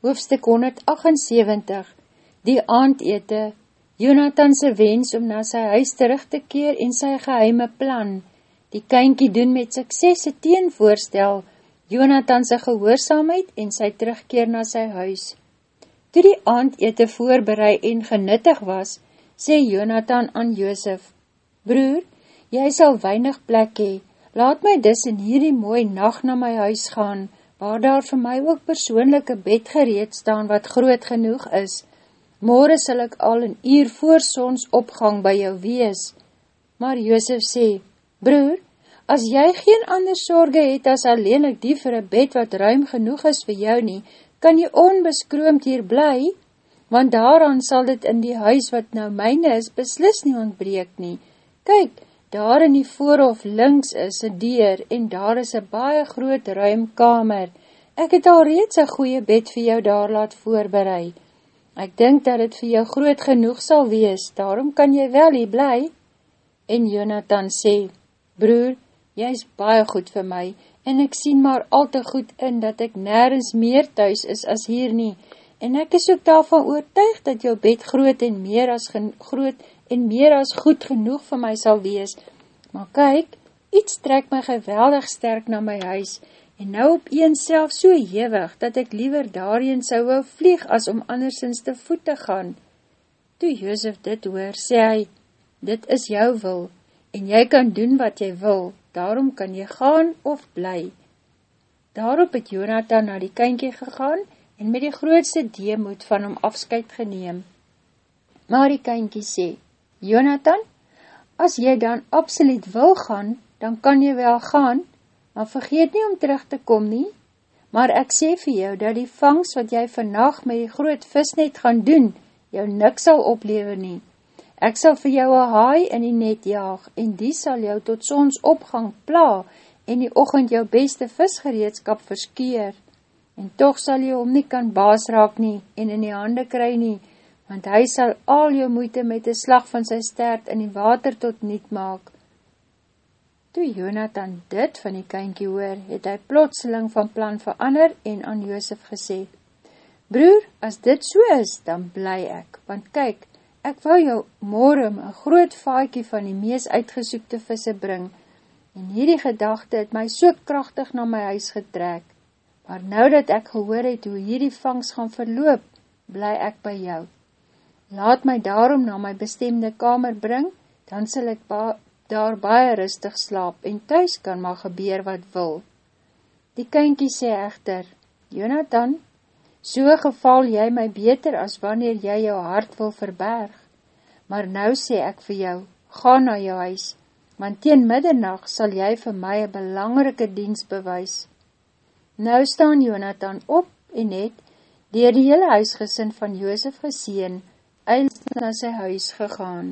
Hoofstuk 178 Die aandete Jonathanse wens om na sy huis terug te keer en sy geheime plan. Die kynkie doen met suksesse teenvoorstel Jonathanse gehoorzaamheid en sy terugkeer na sy huis. Toe die aandete voorbereid en genuttig was, sê Jonathan aan Joosef, Broer, jy sal weinig plek hee, laat my dis in hierdie mooi nacht na my huis gaan, waar daar vir my ook persoonlijke bed gereed staan wat groot genoeg is. Morgen sal ek al een uur voor sons opgang by jou wees. Maar Joosef sê, Broer, as jy geen ander sorge het as alleen ek die vir een bed wat ruim genoeg is vir jou nie, kan jy onbeskroomd hier bly, want daaraan sal dit in die huis wat nou myne is beslis nie ontbreek nie. Kyk, Daar in die voorhof links is een deur en daar is een baie groot ruim kamer. Ek het al reeds een goeie bed vir jou daar laat voorbereid. Ek dink dat het vir jou groot genoeg sal wees, daarom kan jy wel hier bly. En Jonathan sê, Broer, jy is baie goed vir my, en ek sien maar al te goed in, dat ek nergens meer thuis is as hier nie, en ek is ook daarvan oortuig, dat jou bed groot en meer as groot en meer as goed genoeg vir my sal wees. Maar kyk, iets trek my geweldig sterk na my huis, en nou op een self so hewig, dat ek liever daarin sou wou vlieg, as om andersins te voet te gaan. Toe Jozef dit hoor, sê hy, dit is jou wil, en jy kan doen wat jy wil, daarom kan jy gaan of bly. Daarop het Jonathan na die kynkie gegaan, en met die grootste deemoed van hom afskuit geneem. Maar die kynkie sê, Jonathan, as jy dan absoluut wil gaan, dan kan jy wel gaan, maar vergeet nie om terug te kom nie. Maar ek sê vir jou, dat die vangs wat jy vannacht met die groot visnet gaan doen, jou niks sal oplewe nie. Ek sal vir jou een haai in die net jaag, en die sal jou tot sons opgang pla, en die ochend jou beste visgereedskap verskeer. En toch sal jy om nie kan baas raak nie, en in die hande kry nie, want hy sal al jou moeite met die slag van sy stert in die water tot niet maak. Toe Jonathan dit van die kynkie hoor, het hy plotseling van plan verander en aan Joosef gesê, Broer, as dit so is, dan bly ek, want kyk, ek wou jou morgen een groot vaaikie van die mees uitgesoekte visse bring, en hierdie gedachte het my so krachtig na my huis getrek, maar nou dat ek gehoor het hoe hierdie vangs gaan verloop, bly ek by jou. Laat my daarom na my bestemde kamer bring, dan sal ek ba daar baie rustig slaap en thuis kan maar gebeur wat wil. Die kynkie sê echter, Jonathan, so geval jy my beter as wanneer jy jou hart wil verberg. Maar nou sê ek vir jou, ga na jou huis, want teen middernacht sal jy vir my een belangrike dienst bewys. Nou staan Jonathan op en het, dier die hele huisgesin van Joosef geseen, eils na sy huis gegaan.